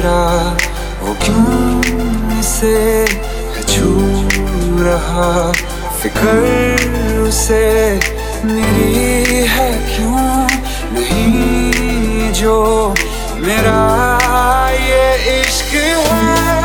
तेरा वो क्यों इसे छू रहा? फिकर उसे मेरी है क्यों नहीं? जो मेरा ये इश्क है।